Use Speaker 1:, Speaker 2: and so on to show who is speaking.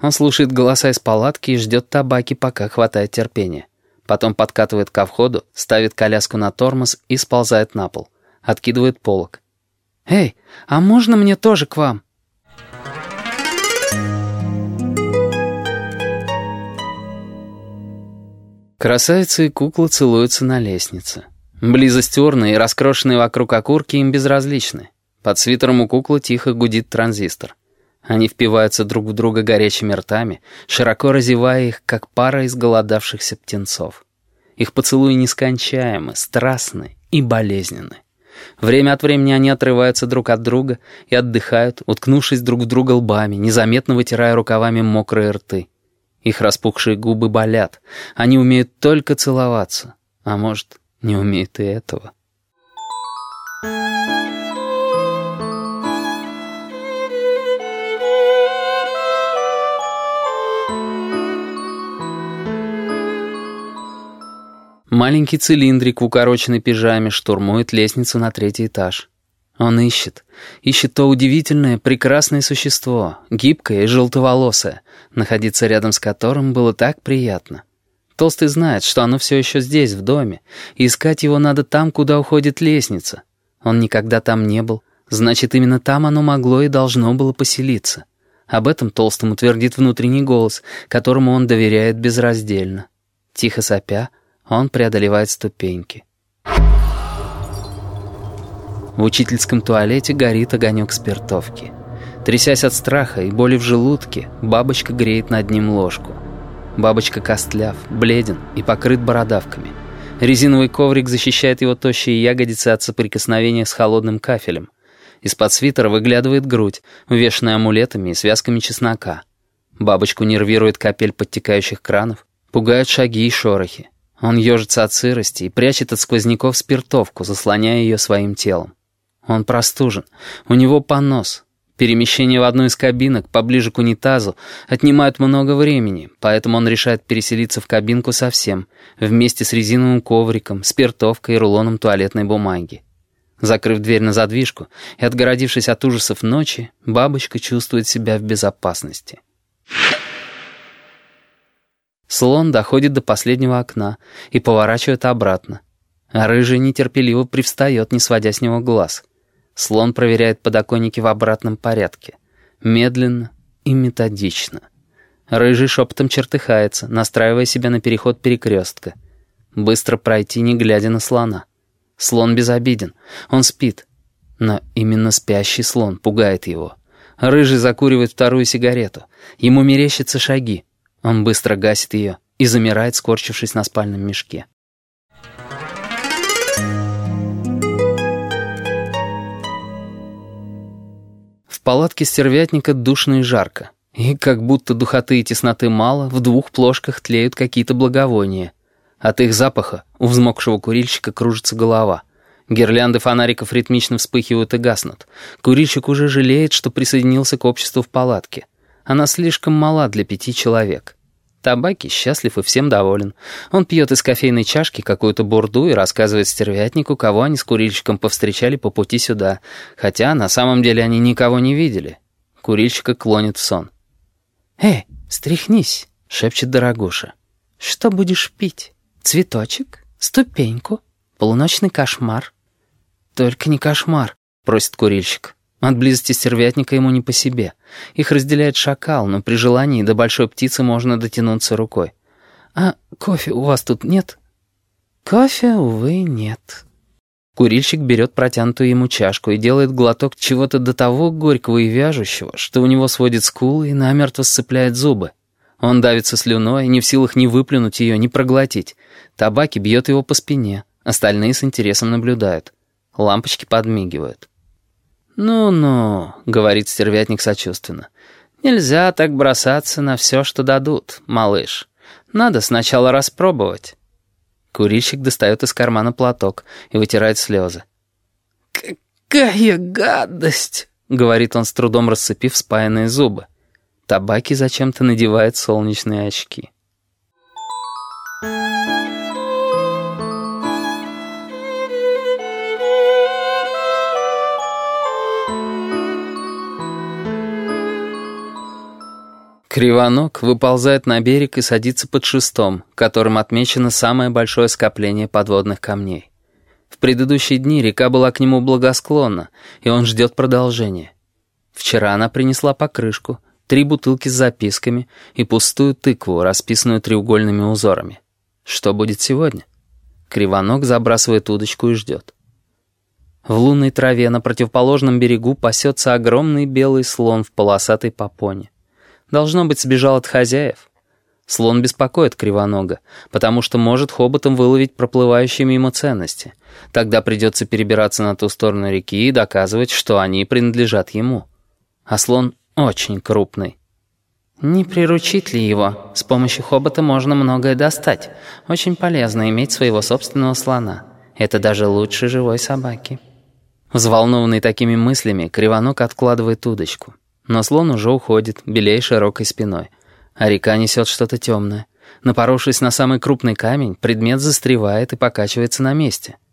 Speaker 1: Он слушает голоса из палатки и ждет табаки, пока хватает терпения. Потом подкатывает ко входу, ставит коляску на тормоз и сползает на пол. Откидывает полок. «Эй, а можно мне тоже к вам?» Красавица и кукла целуются на лестнице. Близость урны и раскрошенные вокруг окурки им безразличны. Под свитером у куклы тихо гудит транзистор. Они впиваются друг в друга горячими ртами, широко разевая их, как пара изголодавшихся птенцов. Их поцелуи нескончаемы, страстны и болезненны. Время от времени они отрываются друг от друга и отдыхают, уткнувшись друг в друга лбами, незаметно вытирая рукавами мокрые рты. Их распухшие губы болят. Они умеют только целоваться. А может, не умеют и этого. Маленький цилиндрик в укороченной пижаме штурмует лестницу на третий этаж. Он ищет. Ищет то удивительное, прекрасное существо, гибкое и желтоволосое, находиться рядом с которым было так приятно. Толстый знает, что оно все еще здесь, в доме, и искать его надо там, куда уходит лестница. Он никогда там не был, значит, именно там оно могло и должно было поселиться. Об этом Толстому твердит внутренний голос, которому он доверяет безраздельно. Тихо сопя, он преодолевает ступеньки. В учительском туалете горит огонек спиртовки. Трясясь от страха и боли в желудке, бабочка греет над ним ложку. Бабочка костляв, бледен и покрыт бородавками. Резиновый коврик защищает его тощие ягодицы от соприкосновения с холодным кафелем. Из-под свитера выглядывает грудь, увешанная амулетами и связками чеснока. Бабочку нервирует капель подтекающих кранов, пугают шаги и шорохи. Он ежится от сырости и прячет от сквозняков спиртовку, заслоняя ее своим телом. Он простужен. У него понос. Перемещение в одну из кабинок, поближе к унитазу, отнимает много времени, поэтому он решает переселиться в кабинку совсем, вместе с резиновым ковриком, спиртовкой и рулоном туалетной бумаги. Закрыв дверь на задвижку и отгородившись от ужасов ночи, бабочка чувствует себя в безопасности. Слон доходит до последнего окна и поворачивает обратно. А рыжий нетерпеливо привстает, не сводя с него глаз. Слон проверяет подоконники в обратном порядке. Медленно и методично. Рыжий шепотом чертыхается, настраивая себя на переход перекрестка. Быстро пройти, не глядя на слона. Слон безобиден, он спит. Но именно спящий слон пугает его. Рыжий закуривает вторую сигарету. Ему мерещатся шаги. Он быстро гасит ее и замирает, скорчившись на спальном мешке. палатке стервятника душно и жарко. И как будто духоты и тесноты мало, в двух плошках тлеют какие-то благовония. От их запаха у взмокшего курильщика кружится голова. Гирлянды фонариков ритмично вспыхивают и гаснут. Курильщик уже жалеет, что присоединился к обществу в палатке. Она слишком мала для пяти человек. Табаки счастлив и всем доволен. Он пьет из кофейной чашки какую-то бурду и рассказывает стервятнику, кого они с курильщиком повстречали по пути сюда, хотя на самом деле они никого не видели. Курильщика клонит в сон. «Эй, стряхнись», — шепчет дорогуша. «Что будешь пить? Цветочек? Ступеньку? Полуночный кошмар?» «Только не кошмар», — просит курильщик. От близости стервятника ему не по себе. Их разделяет шакал, но при желании до большой птицы можно дотянуться рукой. «А кофе у вас тут нет?» «Кофе, увы, нет». Курильщик берет протянутую ему чашку и делает глоток чего-то до того горького и вяжущего, что у него сводит скулы и намертво сцепляет зубы. Он давится слюной, не в силах ни выплюнуть ее, ни проглотить. Табаки бьет его по спине, остальные с интересом наблюдают. Лампочки подмигивают. «Ну-ну», — говорит стервятник сочувственно, — «нельзя так бросаться на все, что дадут, малыш. Надо сначала распробовать». Курильщик достает из кармана платок и вытирает слезы. «Какая гадость!» — говорит он с трудом расцепив спаянные зубы. Табаки зачем-то надевает солнечные очки. Кривоног выползает на берег и садится под шестом, которым отмечено самое большое скопление подводных камней. В предыдущие дни река была к нему благосклонна, и он ждет продолжения. Вчера она принесла покрышку, три бутылки с записками и пустую тыкву, расписанную треугольными узорами. Что будет сегодня? Кривоног забрасывает удочку и ждет. В лунной траве на противоположном берегу пасется огромный белый слон в полосатой попоне. Должно быть, сбежал от хозяев. Слон беспокоит Кривонога, потому что может хоботом выловить проплывающие мимо ценности. Тогда придется перебираться на ту сторону реки и доказывать, что они принадлежат ему. А слон очень крупный.
Speaker 2: Не приручить ли его? С помощью хобота можно многое достать. Очень полезно иметь своего собственного слона. Это даже лучше живой собаки.
Speaker 1: Взволнованный такими мыслями, Кривоног откладывает удочку. Но слон уже уходит, белей широкой спиной. А река несет что-то темное. Напоровшись на самый крупный камень, предмет застревает и покачивается на месте —